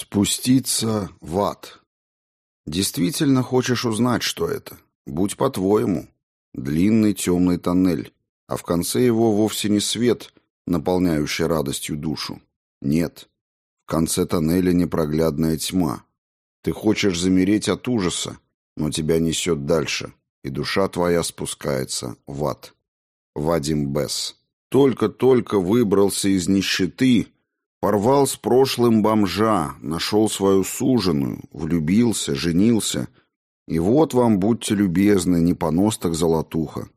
Спуститься в ад. Действительно хочешь узнать, что это? Будь по-твоему. Длинный темный тоннель, а в конце его вовсе не свет, наполняющий радостью душу. Нет. В конце тоннеля непроглядная тьма. Ты хочешь замереть от ужаса, но тебя несет дальше, и душа твоя спускается в ад. Вадим Бесс. Только-только выбрался из нищеты, Порвал с прошлым бомжа, нашел свою суженую, влюбился, женился. И вот вам, будьте любезны, не понос золотуха.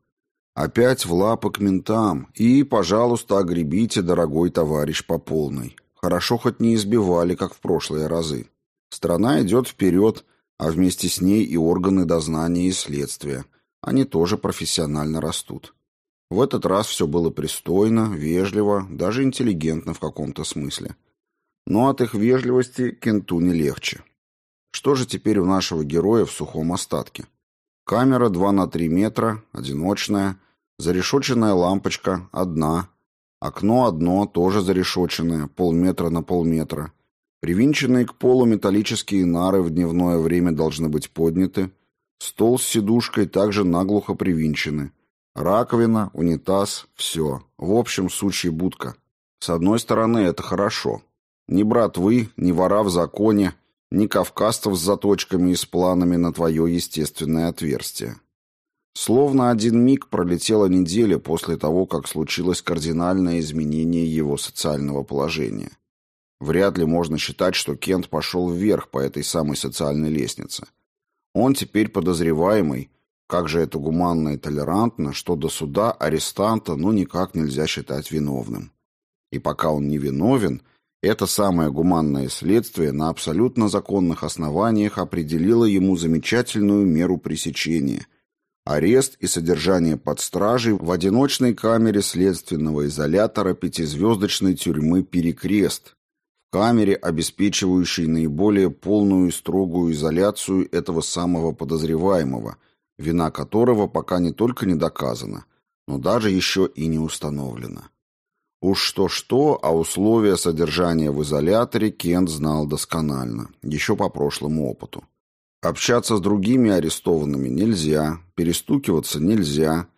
Опять в лапы к ментам. И, пожалуйста, огребите, дорогой товарищ, по полной. Хорошо хоть не избивали, как в прошлые разы. Страна идет вперед, а вместе с ней и органы дознания и следствия. Они тоже профессионально растут. В этот раз все было пристойно, вежливо, даже интеллигентно в каком-то смысле. Но от их вежливости кенту не легче. Что же теперь у нашего героя в сухом остатке? Камера 2 на 3 метра, одиночная, зарешоченная лампочка, одна, окно одно, тоже зарешоченное, полметра на полметра. Привинченные к полу металлические нары в дневное время должны быть подняты, стол с сидушкой также наглухо привинчены – Раковина, унитаз, все. В общем, сучья будка. С одной стороны, это хорошо. Ни брат вы, ни вора в законе, ни кавказцев с заточками и с планами на твое естественное отверстие. Словно один миг пролетела неделя после того, как случилось кардинальное изменение его социального положения. Вряд ли можно считать, что Кент пошел вверх по этой самой социальной лестнице. Он теперь подозреваемый, как же это гуманно и толерантно, что до суда арестанта ну никак нельзя считать виновным. И пока он не виновен, это самое гуманное следствие на абсолютно законных основаниях определило ему замечательную меру пресечения – арест и содержание под стражей в одиночной камере следственного изолятора пятизвездочной тюрьмы «Перекрест», в камере, обеспечивающей наиболее полную и строгую изоляцию этого самого подозреваемого – вина которого пока не только не доказана, но даже еще и не установлена. Уж что-что, а условия содержания в изоляторе Кент знал досконально, еще по прошлому опыту. Общаться с другими арестованными нельзя, перестукиваться нельзя,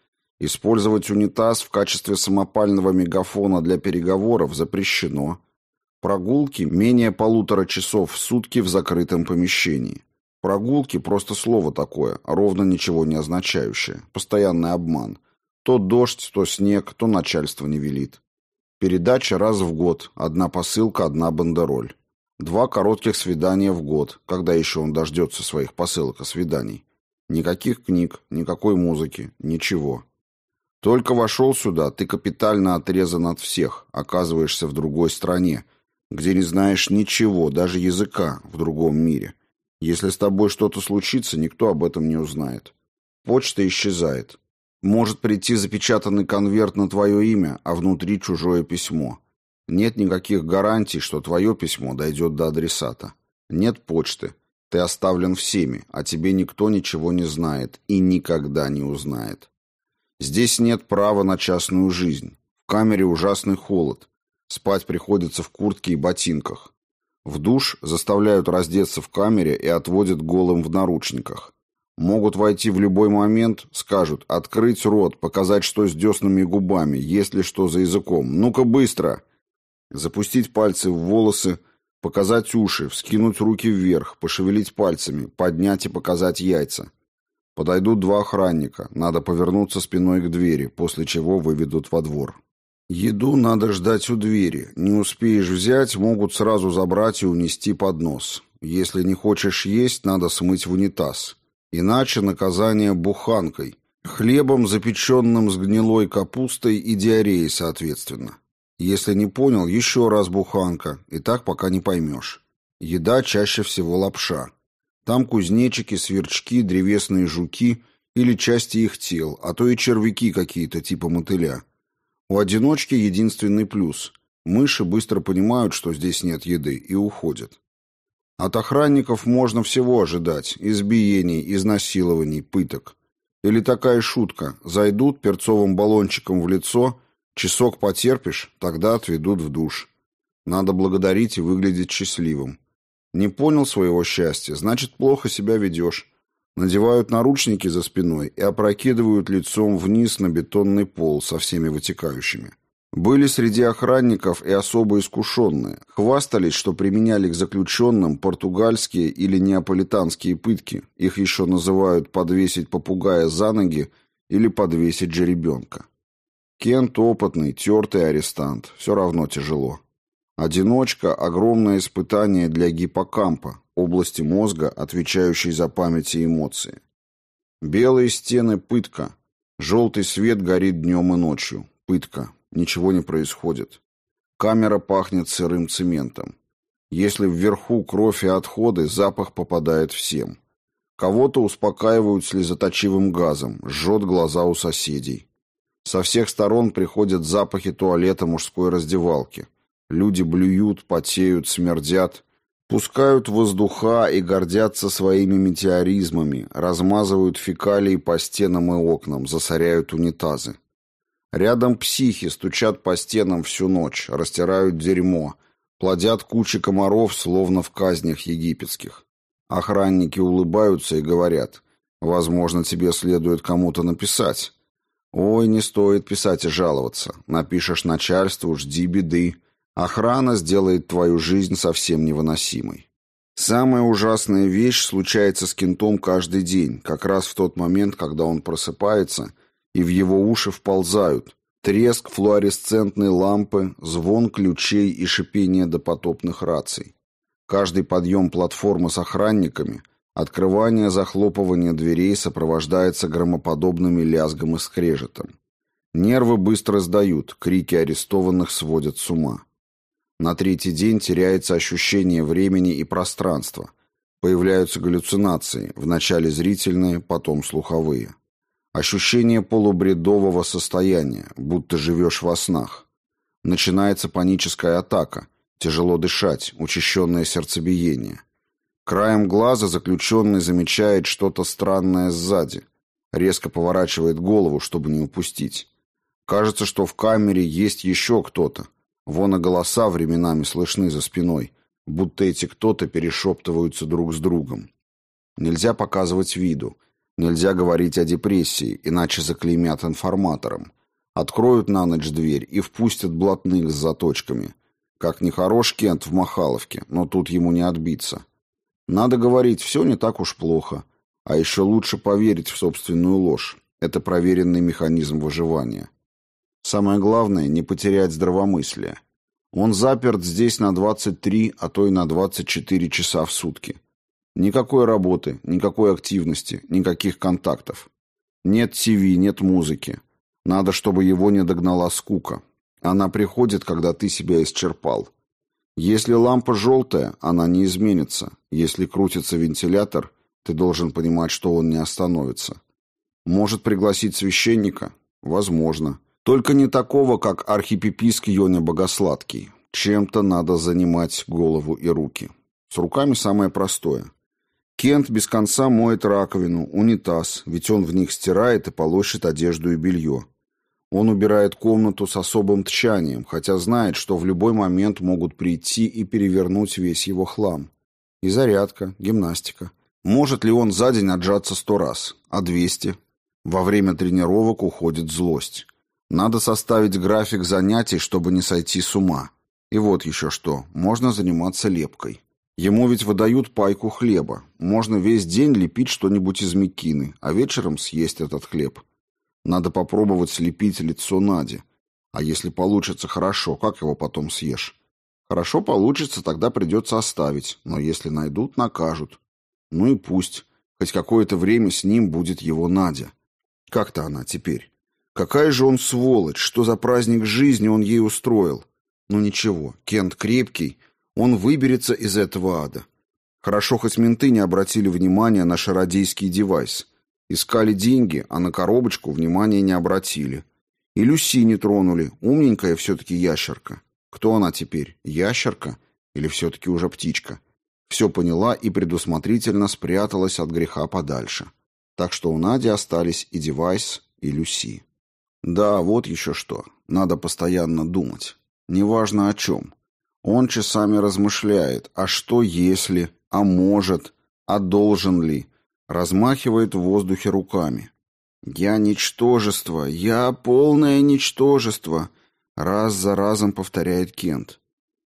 использовать унитаз в качестве самопального мегафона для переговоров запрещено, прогулки менее полутора часов в сутки в закрытом помещении – Прогулки – просто слово такое, ровно ничего не означающее. Постоянный обман. То дождь, то снег, то начальство не велит. Передача раз в год, одна посылка, одна бандероль. Два коротких свидания в год, когда еще он дождется своих посылок и свиданий. Никаких книг, никакой музыки, ничего. Только вошел сюда, ты капитально отрезан от всех, оказываешься в другой стране, где не знаешь ничего, даже языка, в другом мире – если с тобой что-то случится, никто об этом не узнает. Почта исчезает. Может прийти запечатанный конверт на твое имя, а внутри чужое письмо. Нет никаких гарантий, что твое письмо дойдет до адресата. Нет почты. Ты оставлен всеми, а тебе никто ничего не знает и никогда не узнает. Здесь нет права на частную жизнь. В камере ужасный холод. Спать приходится в куртке и ботинках. В душ заставляют раздеться в камере и отводят голым в наручниках. Могут войти в любой момент, скажут «открыть рот, показать, что с деснами и губами, есть ли что за языком, ну-ка быстро!» Запустить пальцы в волосы, показать уши, вскинуть руки вверх, пошевелить пальцами, поднять и показать яйца. Подойдут два охранника, надо повернуться спиной к двери, после чего выведут во двор. Еду надо ждать у двери. Не успеешь взять, могут сразу забрать и унести под нос. Если не хочешь есть, надо смыть в унитаз. Иначе наказание буханкой. Хлебом, запеченным с гнилой капустой и диареей, соответственно. Если не понял, еще раз буханка. И так пока не поймешь. Еда чаще всего лапша. Там кузнечики, сверчки, древесные жуки или части их тел, а то и червяки какие-то типа мотыля. У одиночки единственный плюс. Мыши быстро понимают, что здесь нет еды, и уходят. От охранников можно всего ожидать. Избиений, изнасилований, пыток. Или такая шутка. Зайдут перцовым баллончиком в лицо, часок потерпишь, тогда отведут в душ. Надо благодарить и выглядеть счастливым. Не понял своего счастья, значит, плохо себя ведешь. Надевают наручники за спиной и опрокидывают лицом вниз на бетонный пол со всеми вытекающими. Были среди охранников и особо искушенные. Хвастались, что применяли к заключенным португальские или неаполитанские пытки. Их еще называют «подвесить попугая за ноги» или «подвесить жеребенка». Кент опытный, тертый арестант. Все равно тяжело. Одиночка – огромное испытание для гиппокампа, области мозга, отвечающей за память и эмоции. Белые стены – пытка. Желтый свет горит днем и ночью. Пытка. Ничего не происходит. Камера пахнет сырым цементом. Если вверху кровь и отходы, запах попадает всем. Кого-то успокаивают слезоточивым газом, жжет глаза у соседей. Со всех сторон приходят запахи туалета мужской раздевалки. Люди блюют, потеют, смердят, пускают воздуха и гордятся своими метеоризмами, размазывают фекалии по стенам и окнам, засоряют унитазы. Рядом психи стучат по стенам всю ночь, растирают дерьмо, плодят кучи комаров, словно в казнях египетских. Охранники улыбаются и говорят, возможно, тебе следует кому-то написать. Ой, не стоит писать и жаловаться. Напишешь начальству, жди беды. Охрана сделает твою жизнь совсем невыносимой. Самая ужасная вещь случается с кентом каждый день, как раз в тот момент, когда он просыпается, и в его уши вползают треск флуоресцентной лампы, звон ключей и шипение допотопных раций. Каждый подъем платформы с охранниками, открывание захлопывание дверей сопровождается громоподобными лязгом и скрежетом. Нервы быстро сдают, крики арестованных сводят с ума. На третий день теряется ощущение времени и пространства. Появляются галлюцинации, вначале зрительные, потом слуховые. Ощущение полубредового состояния, будто живешь во снах. Начинается паническая атака, тяжело дышать, учащенное сердцебиение. Краем глаза заключенный замечает что-то странное сзади. Резко поворачивает голову, чтобы не упустить. Кажется, что в камере есть еще кто-то, Вон и голоса временами слышны за спиной, будто эти кто-то перешептываются друг с другом. Нельзя показывать виду, нельзя говорить о депрессии, иначе заклеймят информатором. Откроют на ночь дверь и впустят блатных с заточками. Как нехорош Кент в Махаловке, но тут ему не отбиться. Надо говорить, все не так уж плохо. А еще лучше поверить в собственную ложь. Это проверенный механизм выживания. Самое главное – не потерять здравомыслие. Он заперт здесь на 23, а то и на 24 часа в сутки. Никакой работы, никакой активности, никаких контактов. Нет ТВ, нет музыки. Надо, чтобы его не догнала скука. Она приходит, когда ты себя исчерпал. Если лампа желтая, она не изменится. Если крутится вентилятор, ты должен понимать, что он не остановится. Может пригласить священника? Возможно. Только не такого, как архипеписк Йоня Богосладкий. Чем-то надо занимать голову и руки. С руками самое простое. Кент без конца моет раковину, унитаз, ведь он в них стирает и полощет одежду и белье. Он убирает комнату с особым тщанием, хотя знает, что в любой момент могут прийти и перевернуть весь его хлам. И зарядка, гимнастика. Может ли он за день отжаться сто раз, а двести? Во время тренировок уходит злость. Надо составить график занятий, чтобы не сойти с ума. И вот еще что, можно заниматься лепкой. Ему ведь выдают пайку хлеба. Можно весь день лепить что-нибудь из мекины, а вечером съесть этот хлеб. Надо попробовать слепить лицо Нади. А если получится хорошо, как его потом съешь? Хорошо получится, тогда придется оставить, но если найдут, накажут. Ну и пусть. Хоть какое-то время с ним будет его Надя. Как-то она теперь. Какая же он сволочь, что за праздник жизни он ей устроил. Ну ничего, Кент крепкий, он выберется из этого ада. Хорошо, хоть менты не обратили внимания на шародейский девайс. Искали деньги, а на коробочку внимания не обратили. И Люси не тронули, умненькая все-таки ящерка. Кто она теперь, ящерка или все-таки уже птичка? Все поняла и предусмотрительно спряталась от греха подальше. Так что у Нади остались и девайс, и Люси. Да, вот еще что. Надо постоянно думать. Неважно о чем. Он часами размышляет, а что если, а может, а должен ли, размахивает в воздухе руками. «Я ничтожество, я полное ничтожество», — раз за разом повторяет Кент.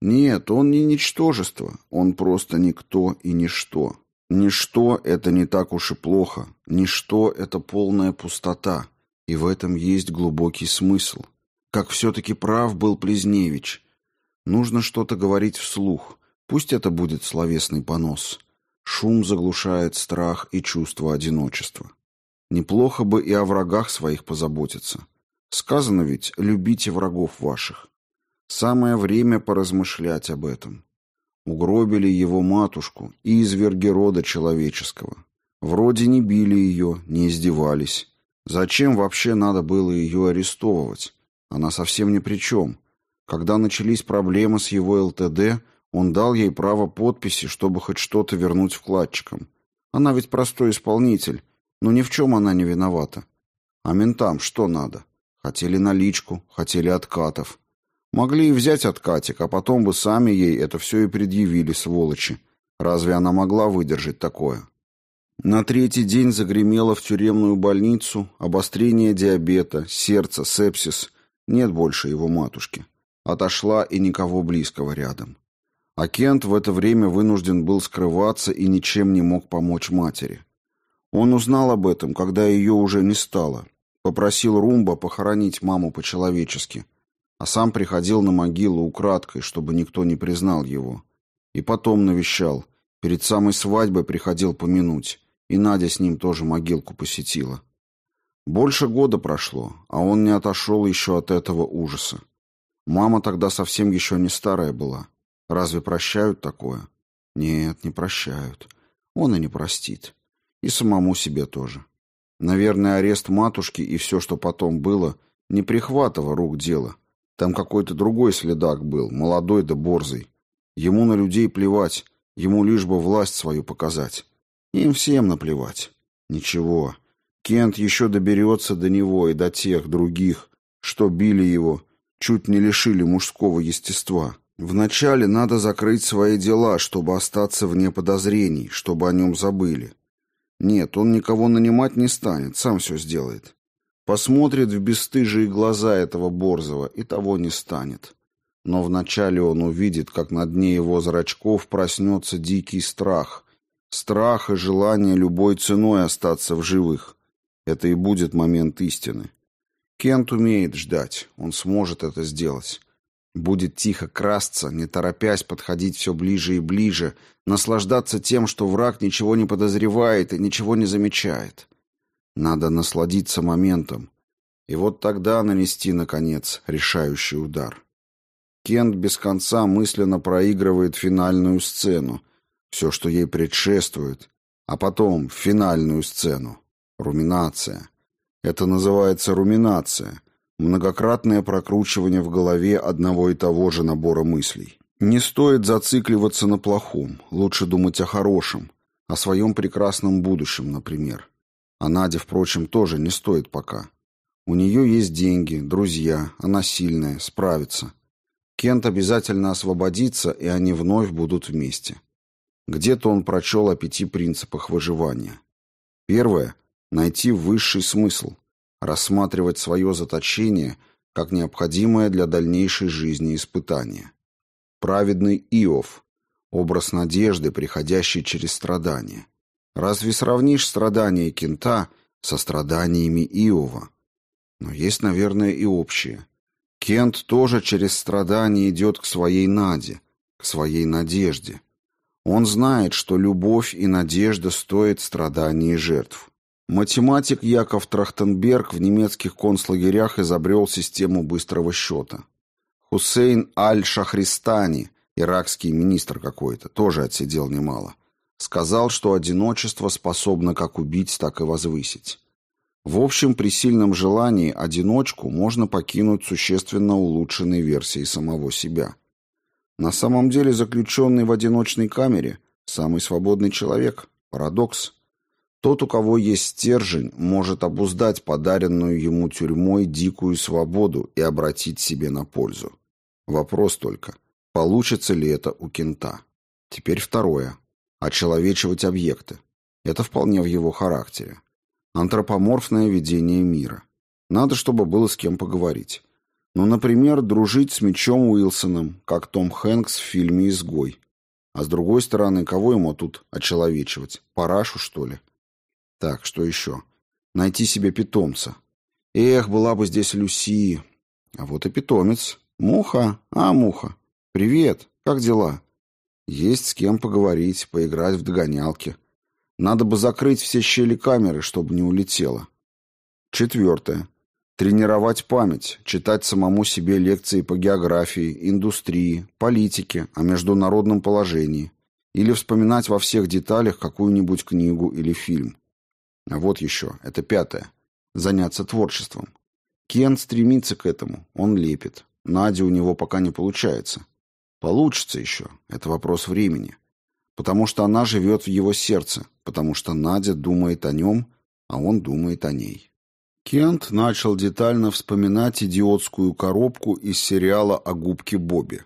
Нет, он не ничтожество, он просто никто и ничто. Ничто — это не так уж и плохо, ничто — это полная пустота, и в этом есть глубокий смысл. Как все-таки прав был Плезневич. Нужно что-то говорить вслух, пусть это будет словесный понос. Шум заглушает страх и чувство одиночества. Неплохо бы и о врагах своих позаботиться. Сказано ведь «любите врагов ваших». Самое время поразмышлять об этом. Угробили его матушку, и изверги рода человеческого. Вроде не били ее, не издевались. Зачем вообще надо было ее арестовывать? Она совсем ни при чем. Когда начались проблемы с его ЛТД, он дал ей право подписи, чтобы хоть что-то вернуть вкладчикам. Она ведь простой исполнитель, но ни в чем она не виновата. А ментам что надо? Хотели наличку, хотели откатов. Могли и взять откатик, а потом бы сами ей это все и предъявили, сволочи. Разве она могла выдержать такое? На третий день загремело в тюремную больницу, обострение диабета, сердце, сепсис. Нет больше его матушки. Отошла и никого близкого рядом. А Кент в это время вынужден был скрываться и ничем не мог помочь матери. Он узнал об этом, когда ее уже не стало. Попросил Румба похоронить маму по-человечески – а сам приходил на могилу украдкой, чтобы никто не признал его. И потом навещал. Перед самой свадьбой приходил помянуть. И Надя с ним тоже могилку посетила. Больше года прошло, а он не отошел еще от этого ужаса. Мама тогда совсем еще не старая была. Разве прощают такое? Нет, не прощают. Он и не простит. И самому себе тоже. Наверное, арест матушки и все, что потом было, не прихватывало рук дело, там какой-то другой следак был, молодой да борзый. Ему на людей плевать, ему лишь бы власть свою показать. Им всем наплевать. Ничего, Кент еще доберется до него и до тех других, что били его, чуть не лишили мужского естества. Вначале надо закрыть свои дела, чтобы остаться вне подозрений, чтобы о нем забыли. Нет, он никого нанимать не станет, сам все сделает. Посмотрит в бесстыжие глаза этого Борзова, и того не станет. Но вначале он увидит, как на дне его зрачков проснется дикий страх. Страх и желание любой ценой остаться в живых. Это и будет момент истины. Кент умеет ждать, он сможет это сделать. Будет тихо красться, не торопясь подходить все ближе и ближе, наслаждаться тем, что враг ничего не подозревает и ничего не замечает. Надо насладиться моментом. И вот тогда нанести, наконец, решающий удар. Кент без конца мысленно проигрывает финальную сцену, все, что ей предшествует, а потом финальную сцену. Руминация. Это называется руминация. Многократное прокручивание в голове одного и того же набора мыслей. Не стоит зацикливаться на плохом, лучше думать о хорошем, о своем прекрасном будущем, например. А Наде, впрочем, тоже не стоит пока. У нее есть деньги, друзья, она сильная, справится. Кент обязательно освободится, и они вновь будут вместе. Где-то он прочел о пяти принципах выживания. Первое – найти высший смысл, рассматривать свое заточение как необходимое для дальнейшей жизни испытание. Праведный Иов – образ надежды, приходящий через страдания. Разве сравнишь страдания кента со страданиями Иова? Но есть, наверное, и общее. Кент тоже через страдания идет к своей Наде, к своей надежде. Он знает, что любовь и надежда стоят страданий и жертв. Математик Яков Трахтенберг в немецких концлагерях изобрел систему быстрого счета. Хусейн Аль-Шахристани, иракский министр какой-то, тоже отсидел немало. Сказал, что одиночество способно как убить, так и возвысить. В общем, при сильном желании одиночку можно покинуть существенно улучшенной версией самого себя. На самом деле заключенный в одиночной камере – самый свободный человек. Парадокс. Тот, у кого есть стержень, может обуздать подаренную ему тюрьмой дикую свободу и обратить себе на пользу. Вопрос только – Получится ли это у кента? Теперь второе. Очеловечивать объекты. Это вполне в его характере. Антропоморфное видение мира. Надо, чтобы было с кем поговорить. Ну, например, дружить с Мечом Уилсоном, как Том Хэнкс в фильме «Изгой». А с другой стороны, кого ему тут очеловечивать? Парашу, что ли? Так, что еще? Найти себе питомца. Эх, была бы здесь Люси. А вот и питомец. Муха. А, Муха. Привет. Как дела? Есть с кем поговорить, поиграть в догонялки. Надо бы закрыть все щели камеры, чтобы не улетело. Четвертое. Тренировать память, читать самому себе лекции по географии, индустрии, политике, о международном положении или вспоминать во всех деталях какую-нибудь книгу или фильм. А вот еще, это пятое. Заняться творчеством. Кен стремится к этому, он лепит. Надя у него пока не получается. Получится еще, это вопрос времени. Потому что она живет в его сердце, потому что Надя думает о нем, а он думает о ней. Кент начал детально вспоминать идиотскую коробку из сериала о губке Бобби.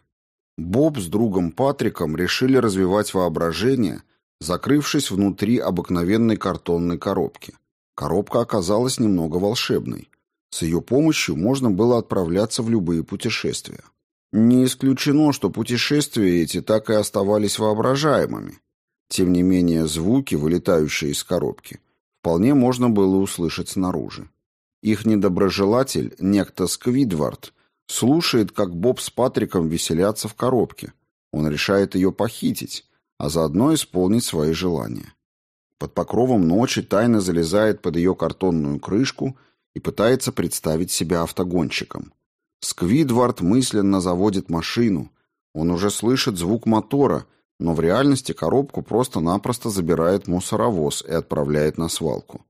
Боб с другом Патриком решили развивать воображение, закрывшись внутри обыкновенной картонной коробки. Коробка оказалась немного волшебной. С ее помощью можно было отправляться в любые путешествия. Не исключено, что путешествия эти так и оставались воображаемыми. Тем не менее, звуки, вылетающие из коробки, вполне можно было услышать снаружи. Их недоброжелатель, некто Сквидвард, слушает, как Боб с Патриком веселятся в коробке. Он решает ее похитить, а заодно исполнить свои желания. Под покровом ночи тайно залезает под ее картонную крышку и пытается представить себя автогонщиком. Сквидвард мысленно заводит машину. Он уже слышит звук мотора, но в реальности коробку просто-напросто забирает мусоровоз и отправляет на свалку.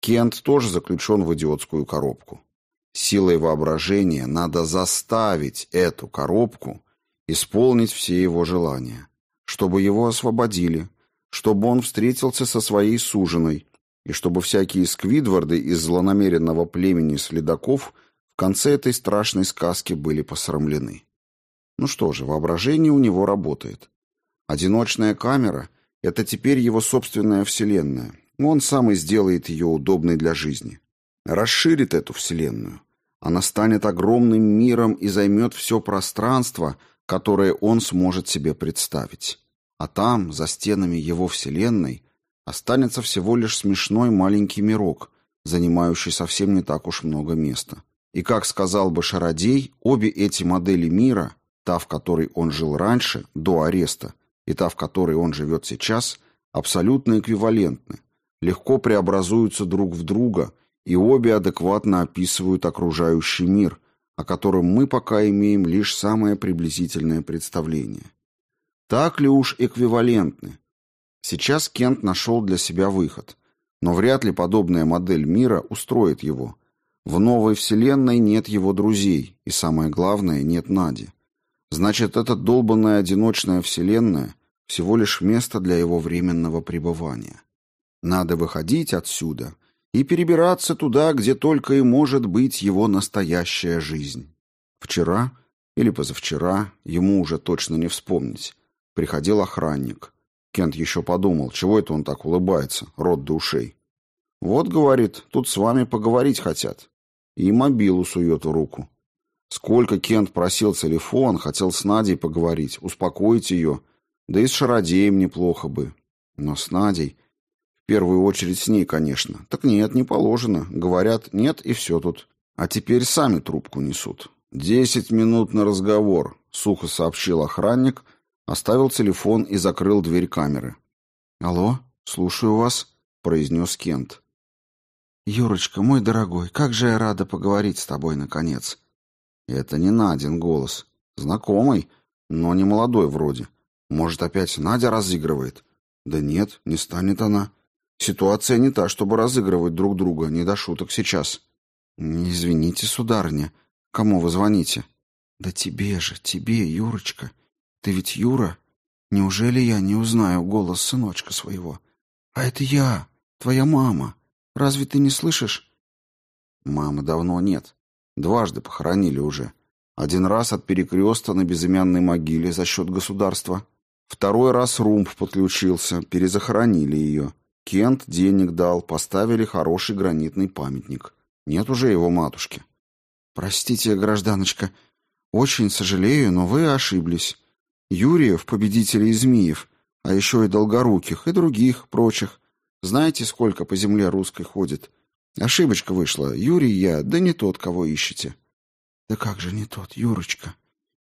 Кент тоже заключен в идиотскую коробку. Силой воображения надо заставить эту коробку исполнить все его желания, чтобы его освободили, чтобы он встретился со своей суженой, и чтобы всякие сквидварды из злонамеренного племени следаков в конце этой страшной сказки были посрамлены. Ну что же, воображение у него работает. Одиночная камера — это теперь его собственная вселенная, он сам и сделает ее удобной для жизни. Расширит эту вселенную. Она станет огромным миром и займет все пространство, которое он сможет себе представить. А там, за стенами его вселенной, останется всего лишь смешной маленький мирок, занимающий совсем не так уж много места. И, как сказал бы Шародей, обе эти модели мира, та, в которой он жил раньше, до ареста, и та, в которой он живет сейчас, абсолютно эквивалентны, легко преобразуются друг в друга, и обе адекватно описывают окружающий мир, о котором мы пока имеем лишь самое приблизительное представление. Так ли уж эквивалентны? Сейчас Кент нашел для себя выход, но вряд ли подобная модель мира устроит его. В новой вселенной нет его друзей, и самое главное, нет Нади. Значит, эта долбанная одиночная вселенная всего лишь место для его временного пребывания. Надо выходить отсюда и перебираться туда, где только и может быть его настоящая жизнь. Вчера или позавчера, ему уже точно не вспомнить, приходил охранник. Кент еще подумал, чего это он так улыбается, рот до ушей. «Вот, — говорит, — тут с вами поговорить хотят». И мобилу сует в руку. Сколько Кент просил телефон, хотел с Надей поговорить, успокоить ее, да и с Шародеем неплохо бы. Но с Надей первую очередь с ней, конечно. Так нет, не положено. Говорят, нет, и все тут. А теперь сами трубку несут. «Десять минут на разговор», — сухо сообщил охранник, оставил телефон и закрыл дверь камеры. «Алло, слушаю вас», — произнес Кент. «Юрочка, мой дорогой, как же я рада поговорить с тобой, наконец». Это не Надин голос. Знакомый, но не молодой вроде. Может, опять Надя разыгрывает? Да нет, не станет она. Ситуация не та, чтобы разыгрывать друг друга, не до шуток сейчас. Извините, сударыня, кому вы звоните? Да тебе же, тебе, Юрочка. Ты ведь Юра? Неужели я не узнаю голос сыночка своего? А это я, твоя мама. Разве ты не слышишь? Мамы давно нет. Дважды похоронили уже. Один раз от перекреста на безымянной могиле за счет государства. Второй раз Румб подключился, перезахоронили ее. Кент денег дал, поставили хороший гранитный памятник. Нет уже его матушки. «Простите, гражданочка, очень сожалею, но вы ошиблись. Юрьев, победителей Змиев, а еще и Долгоруких, и других, прочих. Знаете, сколько по земле русской ходит? Ошибочка вышла. Юрий я, да не тот, кого ищете». «Да как же не тот, Юрочка?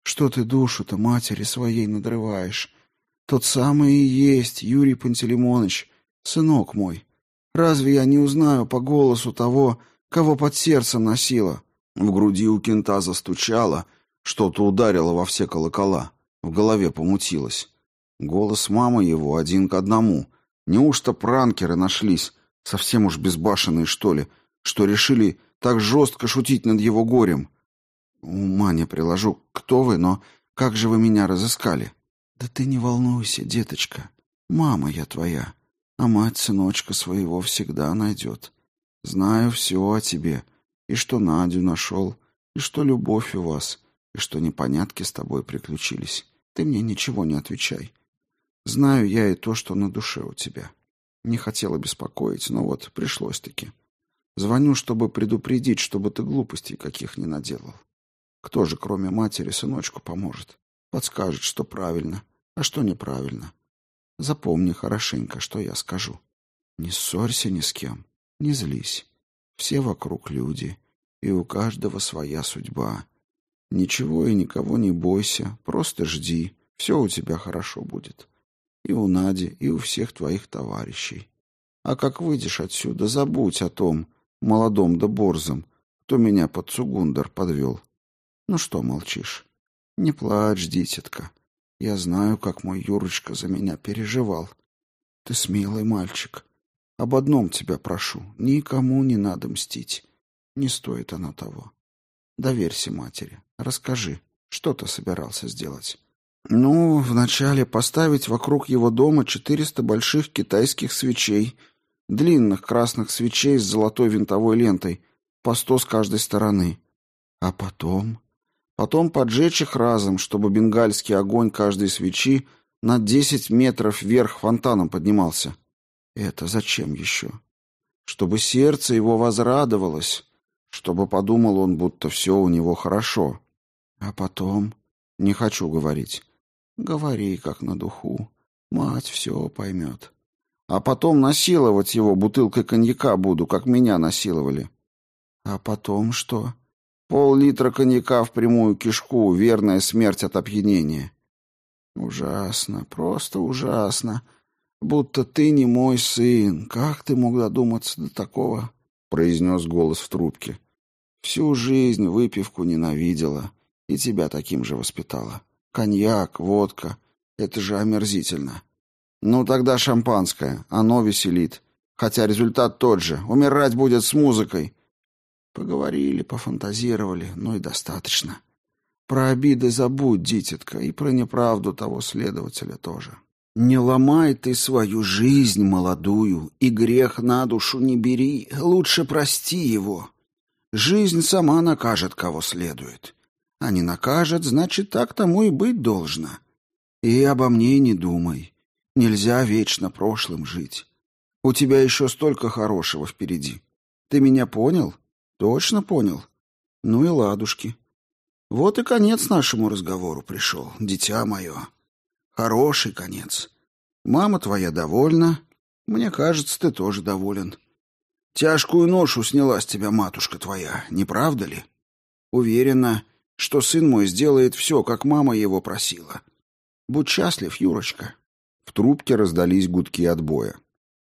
Что ты душу-то матери своей надрываешь? Тот самый и есть Юрий Пантелеймоныч, сынок мой. Разве я не узнаю по голосу того, кого под сердцем носила?» В груди у кента застучало, что-то ударило во все колокола. В голове помутилось. Голос мамы его один к одному. Неужто пранкеры нашлись, совсем уж безбашенные, что ли, что решили так жестко шутить над его горем? Ума не приложу, кто вы, но как же вы меня разыскали? Да ты не волнуйся, деточка. Мама я твоя, а мать сыночка своего всегда найдет. Знаю все о тебе, и что Надю нашел, и что любовь у вас, и что непонятки с тобой приключились. Ты мне ничего не отвечай. Знаю я и то, что на душе у тебя. Не хотела беспокоить, но вот пришлось-таки. Звоню, чтобы предупредить, чтобы ты глупостей каких не наделал. Кто же, кроме матери, сыночку поможет? Подскажет, что правильно, а что неправильно. Запомни хорошенько, что я скажу. Не ссорься ни с кем, не злись. Все вокруг люди, и у каждого своя судьба. Ничего и никого не бойся, просто жди, все у тебя хорошо будет. И у Нади, и у всех твоих товарищей. А как выйдешь отсюда, забудь о том, молодом да борзом, кто меня под Цугундар подвел. Ну что молчишь? Не плачь, дитятка. Я знаю, как мой Юрочка за меня переживал. Ты смелый мальчик. Об одном тебя прошу. Никому не надо мстить. Не стоит оно того. Доверься матери. Расскажи, что ты собирался сделать? Ну, вначале поставить вокруг его дома 400 больших китайских свечей, длинных красных свечей с золотой винтовой лентой, по сто с каждой стороны. А потом Потом поджечь их разом, чтобы бенгальский огонь каждой свечи на десять метров вверх фонтаном поднимался. Это зачем еще? Чтобы сердце его возрадовалось, чтобы подумал он, будто все у него хорошо. А потом... Не хочу говорить. Говори, как на духу. Мать все поймет. А потом насиловать его бутылкой коньяка буду, как меня насиловали. А потом что? — Пол-литра коньяка в прямую кишку, верная смерть от опьянения. Ужасно, просто ужасно. Будто ты не мой сын. Как ты мог додуматься до такого? произнес голос в трубке. Всю жизнь выпивку ненавидела и тебя таким же воспитала. Коньяк, водка — это же омерзительно. Ну тогда шампанское, оно веселит. Хотя результат тот же. Умирать будет с музыкой. Поговорили, пофантазировали, ну и достаточно. Про обиды забудь, дитятка, и про неправду того следователя тоже. Не ломай ты свою жизнь молодую, и грех на душу не бери, лучше прости его. Жизнь сама накажет, кого следует. А не накажет, значит, так тому и быть должно. И обо мне не думай. Нельзя вечно прошлым жить. У тебя еще столько хорошего впереди. Ты меня понял?» Точно понял? Ну и ладушки. Вот и конец нашему разговору пришел, дитя мое. Хороший конец. Мама твоя довольна. Мне кажется, ты тоже доволен. Тяжкую ношу сняла с тебя матушка твоя, не правда ли? Уверена, что сын мой сделает все, как мама его просила. Будь счастлив, Юрочка. В трубке раздались гудки отбоя.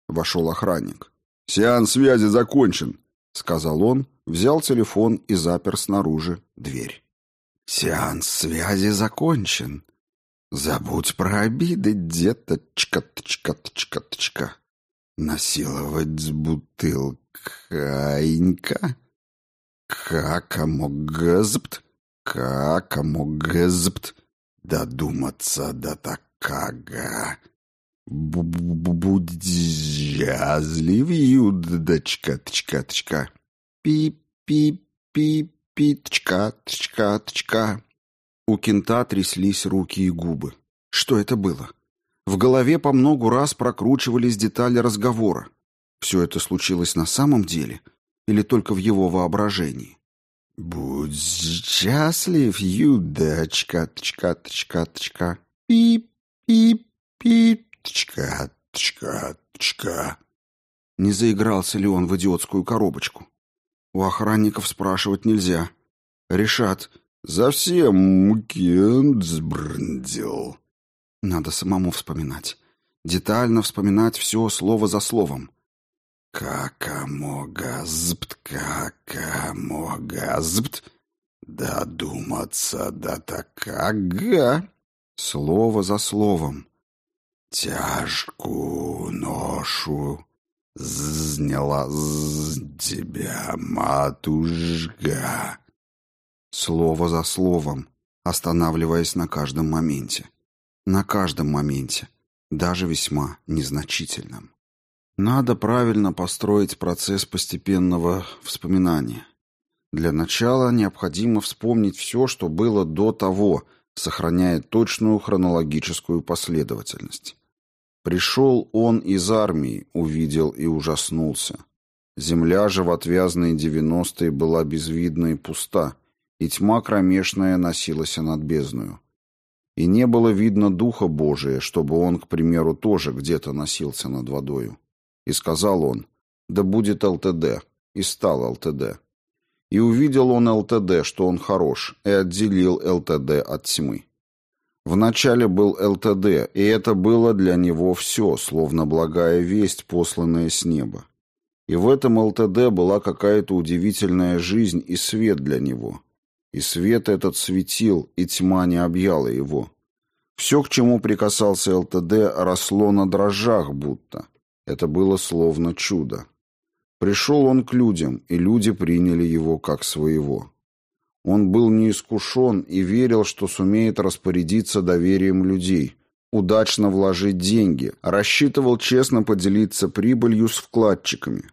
Вошел охранник. «Сеанс связи закончен», — сказал он, взял телефон и запер снаружи дверь. «Сеанс связи закончен. Забудь про обиды, деточка-точка-точка-точка. Насиловать с бутылканька? Какамогазбт? Какамогазбт? Додуматься до такага. Будь счастлив, юдочка-точка-точка». Пи-пи-пи-пи-тчка-тчка-тчка. У кента тряслись руки и губы. Что это было? В голове по многу раз прокручивались детали разговора. Все это случилось на самом деле или только в его воображении? «Будь счастлив, Юдочка, тчка, тчка, тчка, пип, пип, пип, тчка, тчка, тчка». Не заигрался ли он в идиотскую коробочку? У охранников спрашивать нельзя. Решат. «Совсем мукент сбрындил». Надо самому вспоминать. Детально вспоминать все слово за словом. Какамогазбт, какамогазбт. Додуматься до такага. Слово за словом. Тяжкую ношу сняла с тебя матушка. Слово за словом, останавливаясь на каждом моменте. На каждом моменте, даже весьма незначительном. Надо правильно построить процесс постепенного вспоминания. Для начала необходимо вспомнить все, что было до того, сохраняя точную хронологическую последовательность. Пришел он из армии, увидел и ужаснулся. Земля же в отвязные девяностые была безвидна и пуста, и тьма кромешная носилась над бездною. И не было видно Духа Божия, чтобы он, к примеру, тоже где-то носился над водою. И сказал он, да будет ЛТД, и стал ЛТД. И увидел он ЛТД, что он хорош, и отделил ЛТД от тьмы. Вначале был ЛТД, и это было для него все, словно благая весть, посланная с неба. И в этом ЛТД была какая-то удивительная жизнь и свет для него. И свет этот светил, и тьма не объяла его. Все, к чему прикасался ЛТД, росло на дрожжах будто. Это было словно чудо. Пришел он к людям, и люди приняли его как своего. Он был неискушен и верил, что сумеет распорядиться доверием людей, удачно вложить деньги, рассчитывал честно поделиться прибылью с вкладчиками.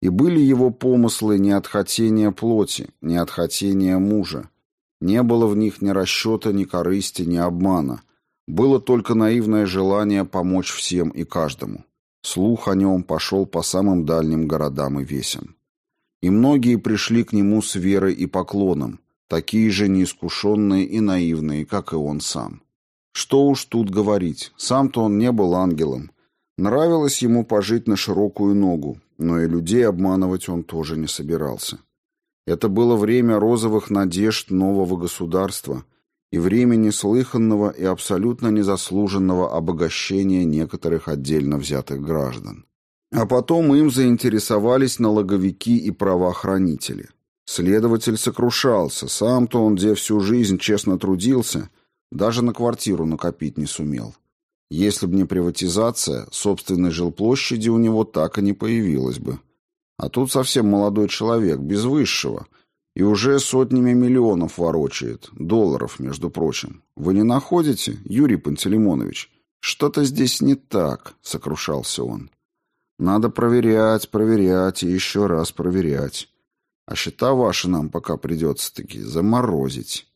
И были его помыслы не от хотения плоти, не от хотения мужа. Не было в них ни расчета, ни корысти, ни обмана. Было только наивное желание помочь всем и каждому. Слух о нем пошел по самым дальним городам и весям. И многие пришли к нему с верой и поклоном, такие же неискушенные и наивные, как и он сам. Что уж тут говорить, сам-то он не был ангелом. Нравилось ему пожить на широкую ногу, но и людей обманывать он тоже не собирался. Это было время розовых надежд нового государства – и времени слыханного и абсолютно незаслуженного обогащения некоторых отдельно взятых граждан. А потом им заинтересовались налоговики и правоохранители. Следователь сокрушался, сам-то он где всю жизнь честно трудился, даже на квартиру накопить не сумел. Если б не приватизация, собственной жилплощади у него так и не появилось бы. А тут совсем молодой человек, без высшего – и уже сотнями миллионов ворочает. Долларов, между прочим. Вы не находите, Юрий Пантелеймонович? Что-то здесь не так, сокрушался он. Надо проверять, проверять и еще раз проверять. А счета ваши нам пока придется-таки заморозить.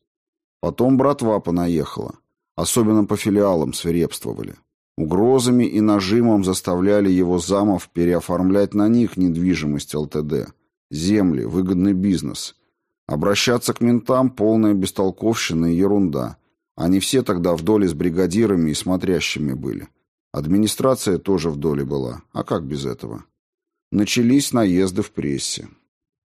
Потом братва понаехала. Особенно по филиалам свирепствовали. Угрозами и нажимом заставляли его замов переоформлять на них недвижимость ЛТД. Земли, выгодный бизнес – Обращаться к ментам – полная бестолковщина и ерунда. Они все тогда в доле с бригадирами и смотрящими были. Администрация тоже в доле была. А как без этого? Начались наезды в прессе.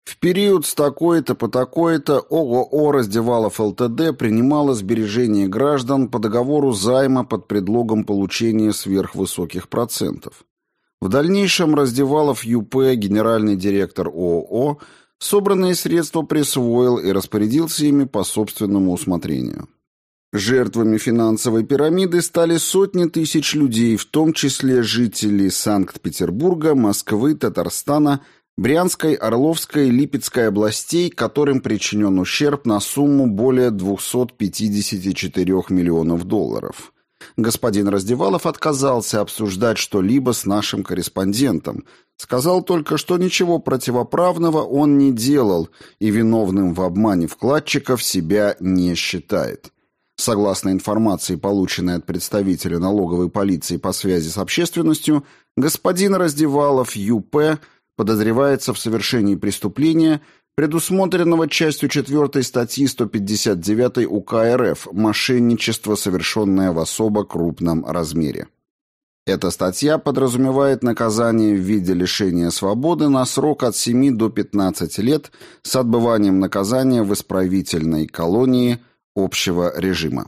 В период с такой-то по такой-то ООО «Раздевалов ЛТД» принимала сбережения граждан по договору займа под предлогом получения сверхвысоких процентов. В дальнейшем Раздевалов ЮП, генеральный директор ООО, Собранные средства присвоил и распорядился ими по собственному усмотрению. Жертвами финансовой пирамиды стали сотни тысяч людей, в том числе жители Санкт-Петербурга, Москвы, Татарстана, Брянской, Орловской, Липецкой областей, которым причинен ущерб на сумму более 254 миллионов долларов. Господин Раздевалов отказался обсуждать что-либо с нашим корреспондентом, сказал только, что ничего противоправного он не делал и виновным в обмане вкладчиков себя не считает. Согласно информации, полученной от представителя налоговой полиции по связи с общественностью, господин Раздевалов Ю.П. подозревается в совершении преступления, предусмотренного частью 4 статьи 159 УК РФ «Мошенничество, совершенное в особо крупном размере». Эта статья подразумевает наказание в виде лишения свободы на срок от 7 до 15 лет с отбыванием наказания в исправительной колонии общего режима.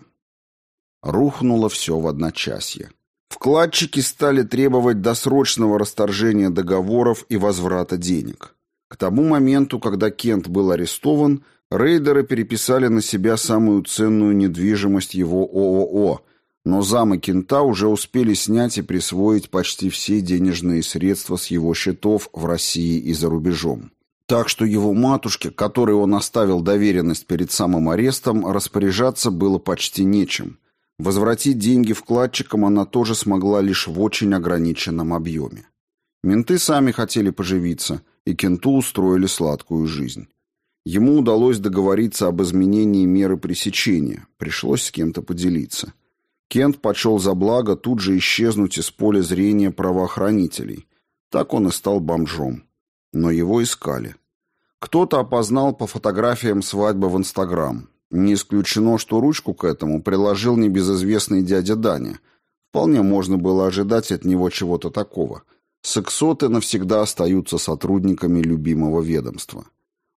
Рухнуло все в одночасье. Вкладчики стали требовать досрочного расторжения договоров и возврата денег. К тому моменту, когда Кент был арестован, рейдеры переписали на себя самую ценную недвижимость его ООО – но замы Кента уже успели снять и присвоить почти все денежные средства с его счетов в России и за рубежом. Так что его матушке, которой он оставил доверенность перед самым арестом, распоряжаться было почти нечем. Возвратить деньги вкладчикам она тоже смогла лишь в очень ограниченном объеме. Менты сами хотели поживиться, и Кенту устроили сладкую жизнь. Ему удалось договориться об изменении меры пресечения, пришлось с кем-то поделиться. Кент почел за благо тут же исчезнуть из поля зрения правоохранителей. Так он и стал бомжом. Но его искали. Кто-то опознал по фотографиям свадьбы в Инстаграм. Не исключено, что ручку к этому приложил небезызвестный дядя Даня. Вполне можно было ожидать от него чего-то такого. Сексоты навсегда остаются сотрудниками любимого ведомства.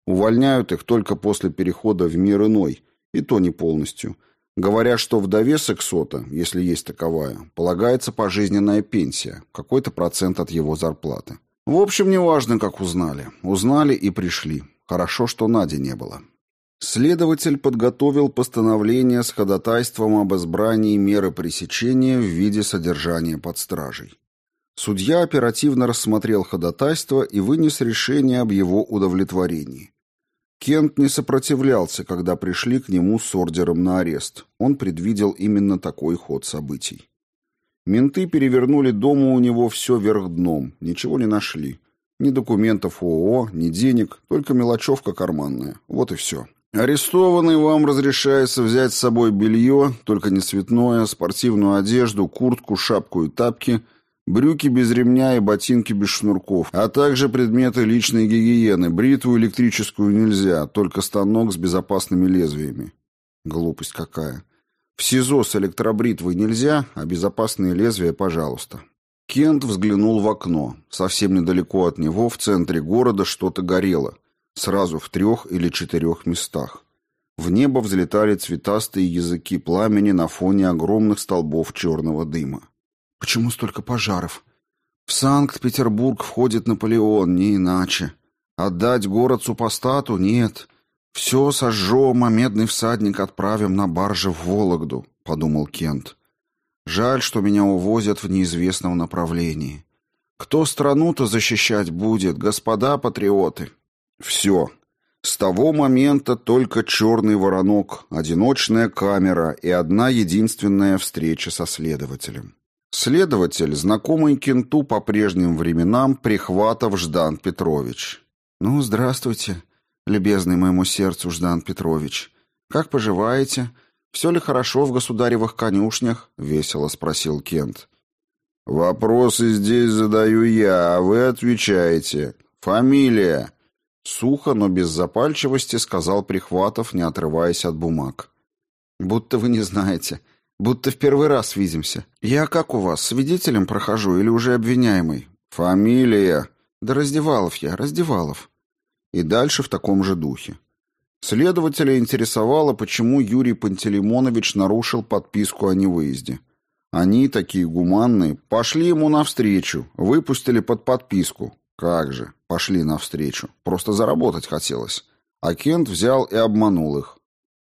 Увольняют их только после перехода в мир иной, и то не полностью – Говорят, что вдове сексота, если есть таковая, полагается пожизненная пенсия, какой-то процент от его зарплаты. В общем, неважно, как узнали. Узнали и пришли. Хорошо, что Нади не было. Следователь подготовил постановление с ходатайством об избрании меры пресечения в виде содержания под стражей. Судья оперативно рассмотрел ходатайство и вынес решение об его удовлетворении. Кент не сопротивлялся, когда пришли к нему с ордером на арест. Он предвидел именно такой ход событий. Менты перевернули дома у него все вверх дном, ничего не нашли. Ни документов ООО, ни денег, только мелочевка карманная. Вот и все. Арестованный вам разрешается взять с собой белье, только не цветное, спортивную одежду, куртку, шапку и тапки – брюки без ремня и ботинки без шнурков, а также предметы личной гигиены. Бритву электрическую нельзя, только станок с безопасными лезвиями. Глупость какая. В СИЗО с электробритвой нельзя, а безопасные лезвия, пожалуйста. Кент взглянул в окно. Совсем недалеко от него, в центре города, что-то горело. Сразу в трех или четырех местах. В небо взлетали цветастые языки пламени на фоне огромных столбов черного дыма. Почему столько пожаров? В Санкт-Петербург входит Наполеон, не иначе. Отдать город супостату? Нет. Все сожжем, а медный всадник отправим на барже в Вологду, подумал Кент. Жаль, что меня увозят в неизвестном направлении. Кто страну-то защищать будет, господа патриоты? Все. С того момента только черный воронок, одиночная камера и одна единственная встреча со следователем. Следователь, знакомый Кенту по прежним временам, Прихватов Ждан Петрович. «Ну, здравствуйте, любезный моему сердцу Ждан Петрович. Как поживаете? Все ли хорошо в государевых конюшнях?» — весело спросил Кент. «Вопросы здесь задаю я, а вы отвечаете. Фамилия?» Сухо, но без запальчивости сказал Прихватов, не отрываясь от бумаг. «Будто вы не знаете», Будто в первый раз видимся. Я как у вас, свидетелем прохожу или уже обвиняемый? Фамилия? Да Раздевалов я, Раздевалов. И дальше в таком же духе. Следователя интересовало, почему Юрий Пантелеймонович нарушил подписку о невыезде. Они, такие гуманные, пошли ему навстречу, выпустили под подписку. Как же, пошли навстречу. Просто заработать хотелось. А Кент взял и обманул их.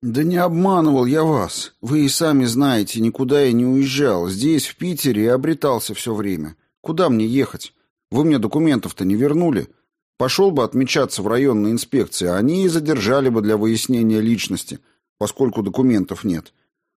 «Да не обманывал я вас. Вы и сами знаете, никуда я не уезжал. Здесь, в Питере, и обретался все время. Куда мне ехать? Вы мне документов-то не вернули. Пошел бы отмечаться в районной инспекции, они и задержали бы для выяснения личности, поскольку документов нет.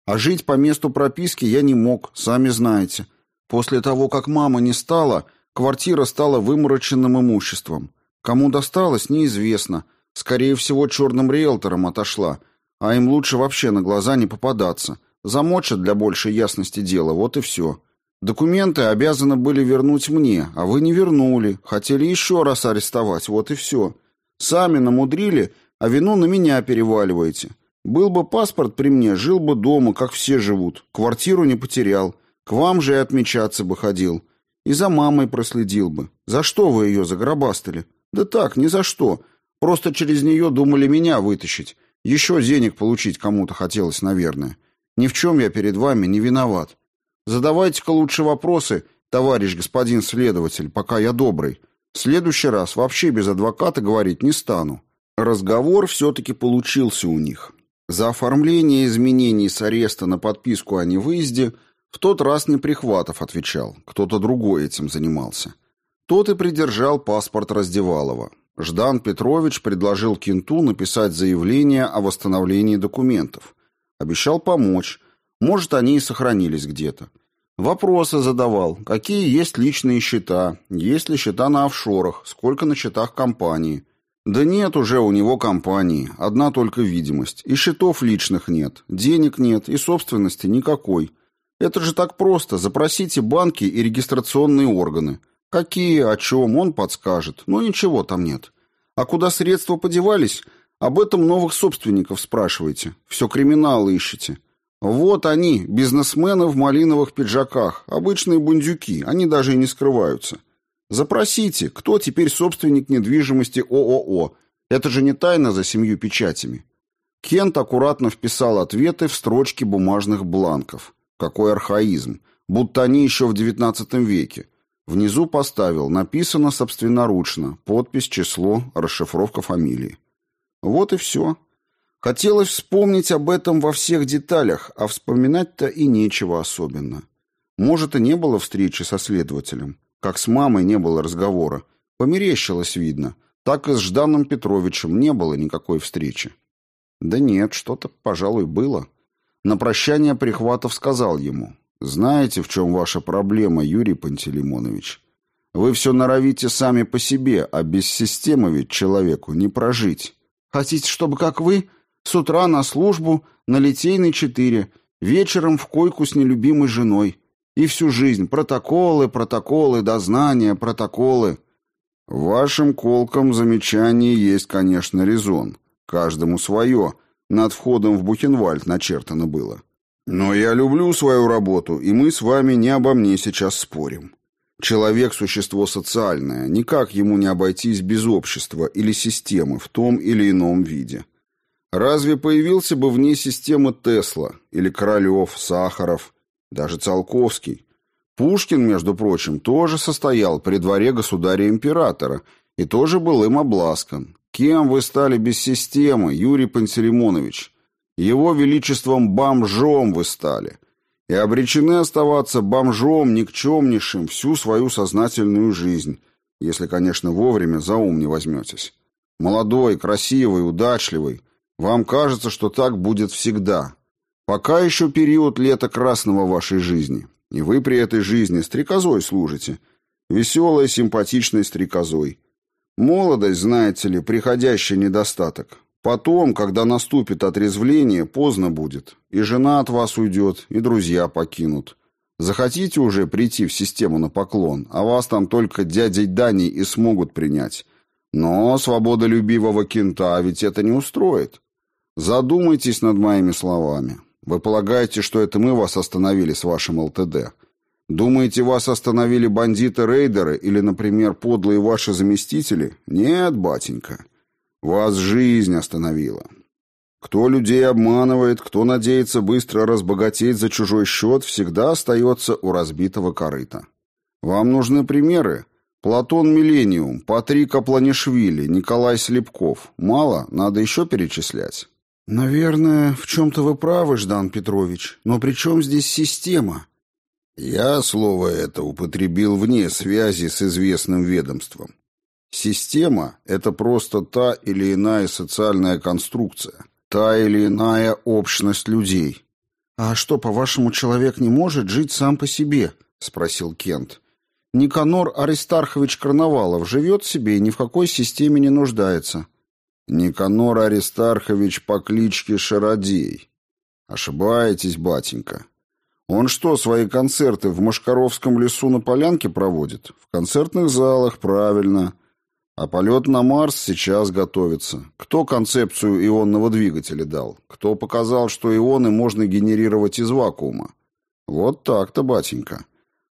А жить по месту прописки я не мог, сами знаете. После того, как мама не стала, квартира стала вымороченным имуществом. Кому досталось, неизвестно. Скорее всего, черным риэлтором отошла» А им лучше вообще на глаза не попадаться. Замочат для большей ясности дела, вот и все. Документы обязаны были вернуть мне, а вы не вернули. Хотели еще раз арестовать, вот и все. Сами намудрили, а вину на меня переваливаете. Был бы паспорт при мне, жил бы дома, как все живут. Квартиру не потерял. К вам же и отмечаться бы ходил. И за мамой проследил бы. За что вы ее загробастали? Да так, ни за что. Просто через нее думали меня вытащить. Еще денег получить кому-то хотелось, наверное. Ни в чем я перед вами не виноват. Задавайте-ка лучше вопросы, товарищ господин следователь, пока я добрый. В следующий раз вообще без адвоката говорить не стану. Разговор все-таки получился у них. За оформление изменений с ареста на подписку о невыезде в тот раз не Прихватов отвечал, кто-то другой этим занимался. Тот и придержал паспорт Раздевалова. Ждан Петрович предложил Кенту написать заявление о восстановлении документов. Обещал помочь. Может, они и сохранились где-то. Вопросы задавал. Какие есть личные счета? Есть ли счета на офшорах? Сколько на счетах компании? Да нет уже у него компании. Одна только видимость. И счетов личных нет. Денег нет. И собственности никакой. Это же так просто. Запросите банки и регистрационные органы. Какие, о чем, он подскажет. Но ничего там нет. А куда средства подевались? Об этом новых собственников спрашивайте. Все криминалы ищете. Вот они, бизнесмены в малиновых пиджаках, обычные бундюки, они даже и не скрываются. Запросите, кто теперь собственник недвижимости ООО. Это же не тайна за семью печатями. Кент аккуратно вписал ответы в строчки бумажных бланков. Какой архаизм, будто они еще в XIX веке. Внизу поставил, написано собственноручно, подпись, число, расшифровка фамилии. Вот и все. Хотелось вспомнить об этом во всех деталях, а вспоминать-то и нечего особенно. Может, и не было встречи со следователем, как с мамой не было разговора. Померещилось, видно. Так и с Жданом Петровичем не было никакой встречи. Да нет, что-то, пожалуй, было. На прощание Прихватов сказал ему, «Знаете, в чем ваша проблема, Юрий Пантелеймонович? Вы все норовите сами по себе, а без системы ведь человеку не прожить». «Хотите, чтобы как вы?» С утра на службу, на Литейной 4, вечером в койку с нелюбимой женой. И всю жизнь протоколы, протоколы, дознания, протоколы. В вашем колком замечании есть, конечно, резон. Каждому свое. Над входом в Бухенвальд начертано было. Но я люблю свою работу, и мы с вами не обо мне сейчас спорим. Человек – существо социальное, никак ему не обойтись без общества или системы в том или ином виде. Разве появился бы вне системы Тесла или Королев, Сахаров, даже Циолковский? Пушкин, между прочим, тоже состоял при дворе государя-императора и тоже был им обласкан. Кем вы стали без системы, Юрий Пантелеймонович? Его величеством бомжом вы стали. И обречены оставаться бомжом никчемнейшим всю свою сознательную жизнь, если, конечно, вовремя за ум не возьметесь. Молодой, красивый, удачливый, вам кажется, что так будет всегда. Пока еще период лета красного вашей жизни. И вы при этой жизни стрекозой служите. Веселой, симпатичной стрекозой. Молодость, знаете ли, приходящий недостаток. Потом, когда наступит отрезвление, поздно будет. И жена от вас уйдет, и друзья покинут. Захотите уже прийти в систему на поклон, а вас там только дядей Дани и смогут принять. Но свободолюбивого кента ведь это не устроит. Задумайтесь над моими словами. Вы полагаете, что это мы вас остановили с вашим ЛТД? Думаете, вас остановили бандиты-рейдеры или, например, подлые ваши заместители? Нет, батенька. Вас жизнь остановила. Кто людей обманывает, кто надеется быстро разбогатеть за чужой счет, всегда остается у разбитого корыта. Вам нужны примеры? Платон Миллениум, Патрик Апланишвили, Николай Слепков. Мало? Надо еще перечислять. «Наверное, в чем-то вы правы, Ждан Петрович, но при чем здесь система?» Я слово это употребил вне связи с известным ведомством. Система — это просто та или иная социальная конструкция, та или иная общность людей. «А что, по-вашему, человек не может жить сам по себе?» — спросил Кент. «Никанор Аристархович Карнавалов живет себе и ни в какой системе не нуждается». Никанор Аристархович по кличке Шародей. Ошибаетесь, батенька. Он что, свои концерты в Машкаровском лесу на полянке проводит? В концертных залах, правильно. А полет на Марс сейчас готовится. Кто концепцию ионного двигателя дал? Кто показал, что ионы можно генерировать из вакуума? Вот так-то, батенька.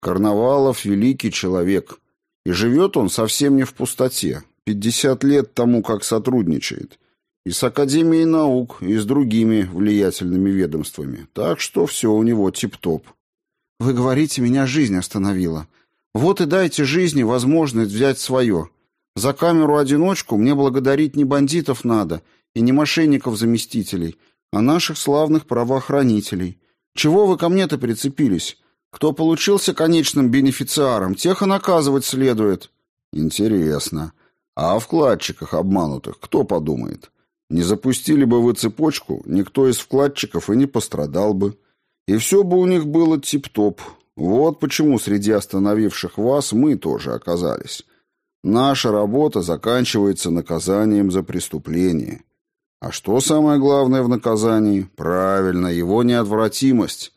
Карнавалов великий человек. И живет он совсем не в пустоте. Пятьдесят лет тому, как сотрудничает. И с Академией наук, и с другими влиятельными ведомствами. Так что все у него тип-топ. Вы говорите, меня жизнь остановила. Вот и дайте жизни возможность взять свое. За камеру-одиночку мне благодарить не бандитов надо, и не мошенников-заместителей, а наших славных правоохранителей. Чего вы ко мне-то прицепились? Кто получился конечным бенефициаром, тех и наказывать следует. Интересно. А о вкладчиках обманутых кто подумает? Не запустили бы вы цепочку, никто из вкладчиков и не пострадал бы. И все бы у них было тип-топ. Вот почему среди остановивших вас мы тоже оказались. Наша работа заканчивается наказанием за преступление. А что самое главное в наказании? Правильно, его неотвратимость.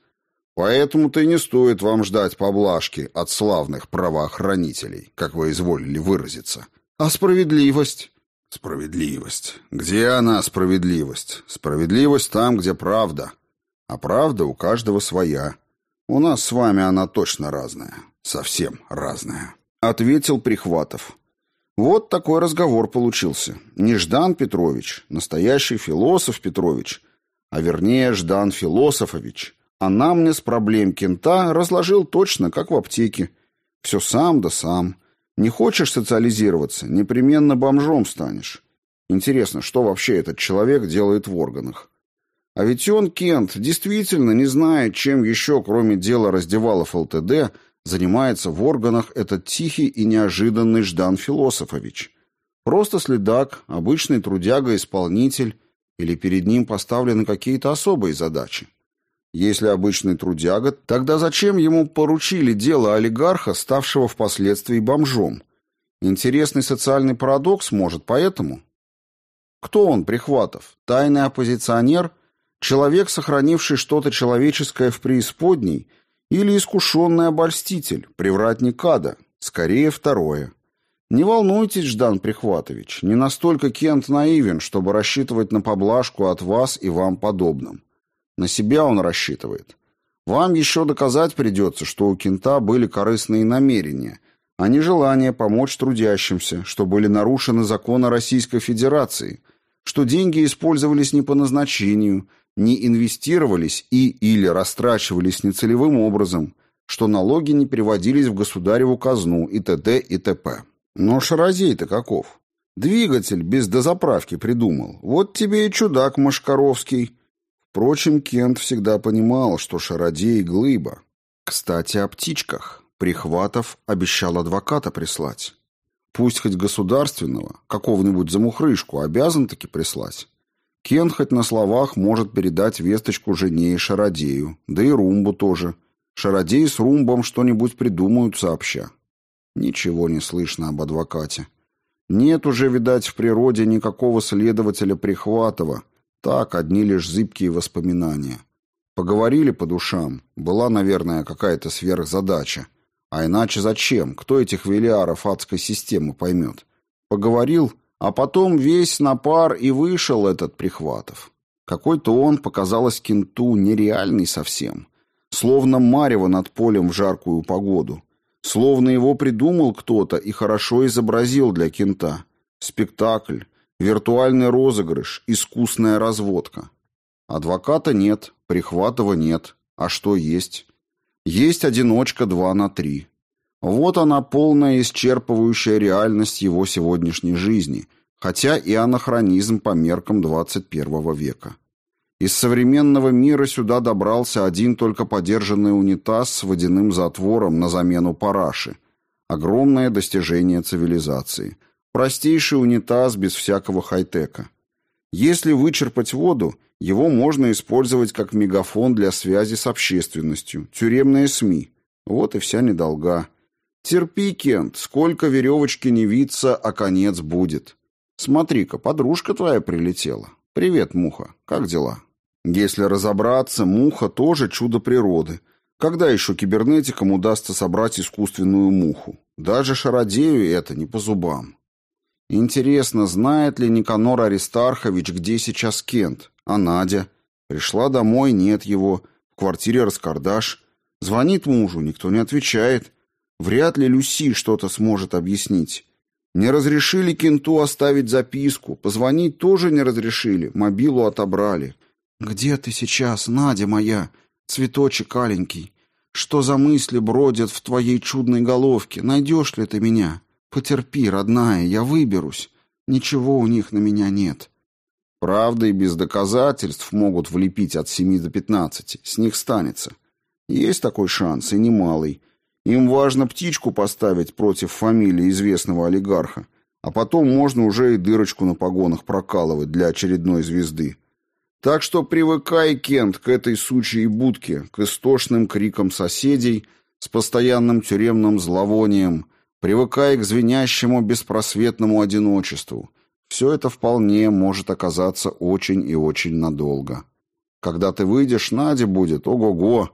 Поэтому-то и не стоит вам ждать поблажки от славных правоохранителей, как вы изволили выразиться. А справедливость? Справедливость. Где она, справедливость? Справедливость там, где правда. А правда у каждого своя. У нас с вами она точно разная. Совсем разная. Ответил Прихватов. Вот такой разговор получился. Не Ждан Петрович, настоящий философ Петрович, а вернее Ждан Философович. А нам мне с проблем кента разложил точно, как в аптеке. Все сам да сам. Не хочешь социализироваться, непременно бомжом станешь. Интересно, что вообще этот человек делает в органах? А ведь он, Кент, действительно не знает, чем еще, кроме дела раздевалов ЛТД, занимается в органах этот тихий и неожиданный Ждан Философович. Просто следак, обычный трудяга-исполнитель, или перед ним поставлены какие-то особые задачи. Если обычный трудяга, тогда зачем ему поручили дело олигарха, ставшего впоследствии бомжом? Интересный социальный парадокс может поэтому. Кто он, Прихватов? Тайный оппозиционер? Человек, сохранивший что-то человеческое в преисподней? Или искушенный обольститель, привратник ада? Скорее, второе. Не волнуйтесь, Ждан Прихватович, не настолько Кент наивен, чтобы рассчитывать на поблажку от вас и вам подобным. На себя он рассчитывает. Вам еще доказать придется, что у Кента были корыстные намерения, а не желание помочь трудящимся, что были нарушены законы Российской Федерации, что деньги использовались не по назначению, не инвестировались и или растрачивались нецелевым образом, что налоги не переводились в государеву казну и т.д. и т.п. Но шарозей-то каков? Двигатель без дозаправки придумал. Вот тебе и чудак Машкаровский. Впрочем, Кент всегда понимал, что Шародей — глыба. Кстати, о птичках. Прихватов обещал адвоката прислать. Пусть хоть государственного, какого-нибудь замухрышку, обязан таки прислать. Кент хоть на словах может передать весточку жене и Шародею, да и Румбу тоже. Шародей с Румбом что-нибудь придумают сообща. Ничего не слышно об адвокате. Нет уже, видать, в природе никакого следователя Прихватова, так, одни лишь зыбкие воспоминания. Поговорили по душам. Была, наверное, какая-то сверхзадача. А иначе зачем? Кто этих велиаров адской системы поймет? Поговорил, а потом весь на пар и вышел этот Прихватов. Какой-то он, показалось Кенту, нереальный совсем. Словно марево над полем в жаркую погоду. Словно его придумал кто-то и хорошо изобразил для Кента. Спектакль, Виртуальный розыгрыш, искусная разводка. Адвоката нет, Прихватова нет. А что есть? Есть одиночка 2 на 3. Вот она полная исчерпывающая реальность его сегодняшней жизни, хотя и анахронизм по меркам 21 века. Из современного мира сюда добрался один только подержанный унитаз с водяным затвором на замену параши. Огромное достижение цивилизации – Простейший унитаз без всякого хай-тека. Если вычерпать воду, его можно использовать как мегафон для связи с общественностью, тюремные СМИ. Вот и вся недолга. Терпи, Кент, сколько веревочки не виться, а конец будет. Смотри-ка, подружка твоя прилетела. Привет, Муха. Как дела? Если разобраться, Муха тоже чудо природы. Когда еще кибернетикам удастся собрать искусственную муху? Даже шародею это не по зубам. Интересно, знает ли Никанор Аристархович, где сейчас Кент? А Надя? Пришла домой, нет его. В квартире раскардаш. Звонит мужу, никто не отвечает. Вряд ли Люси что-то сможет объяснить. Не разрешили Кенту оставить записку. Позвонить тоже не разрешили. Мобилу отобрали. «Где ты сейчас, Надя моя, цветочек аленький? Что за мысли бродят в твоей чудной головке? Найдешь ли ты меня? Потерпи, родная, я выберусь. Ничего у них на меня нет». Правда и без доказательств могут влепить от семи до пятнадцати. С них станется. Есть такой шанс, и немалый. Им важно птичку поставить против фамилии известного олигарха, а потом можно уже и дырочку на погонах прокалывать для очередной звезды. Так что привыкай, Кент, к этой сучьей будке, к истошным крикам соседей с постоянным тюремным зловонием, привыкай к звенящему беспросветному одиночеству. Все это вполне может оказаться очень и очень надолго. Когда ты выйдешь, Надя будет, ого-го,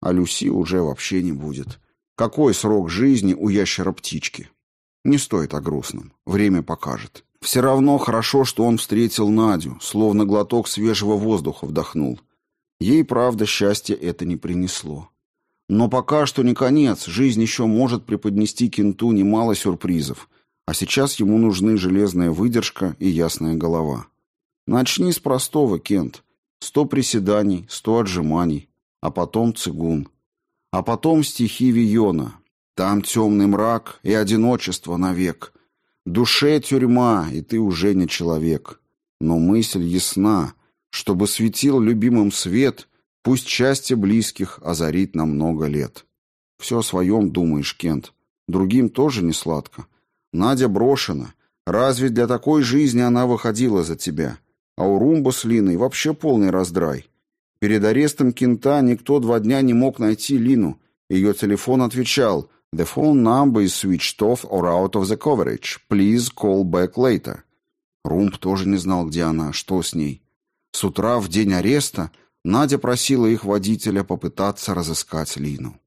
а Люси уже вообще не будет. Какой срок жизни у ящера-птички? Не стоит о грустном. Время покажет. Все равно хорошо, что он встретил Надю, словно глоток свежего воздуха вдохнул. Ей, правда, счастье это не принесло. Но пока что не конец, жизнь еще может преподнести Кенту немало сюрпризов, а сейчас ему нужны железная выдержка и ясная голова. Начни с простого, Кент. Сто приседаний, сто отжиманий, а потом цигун. А потом стихи Виона. Там темный мрак и одиночество навек. Душе тюрьма, и ты уже не человек. Но мысль ясна, чтобы светил любимым свет, пусть счастье близких озарит на много лет. Все о своем думаешь, Кент. Другим тоже не сладко. Надя брошена. Разве для такой жизни она выходила за тебя? А у Румба с Линой вообще полный раздрай. Перед арестом Кента никто два дня не мог найти Лину. Ее телефон отвечал The phone number is switched off or out of the coverage. Please call back later. Румб тоже не знал, где она, что с ней. С утра, в день ареста, Надя просила их водителя попытаться разыскать Лину.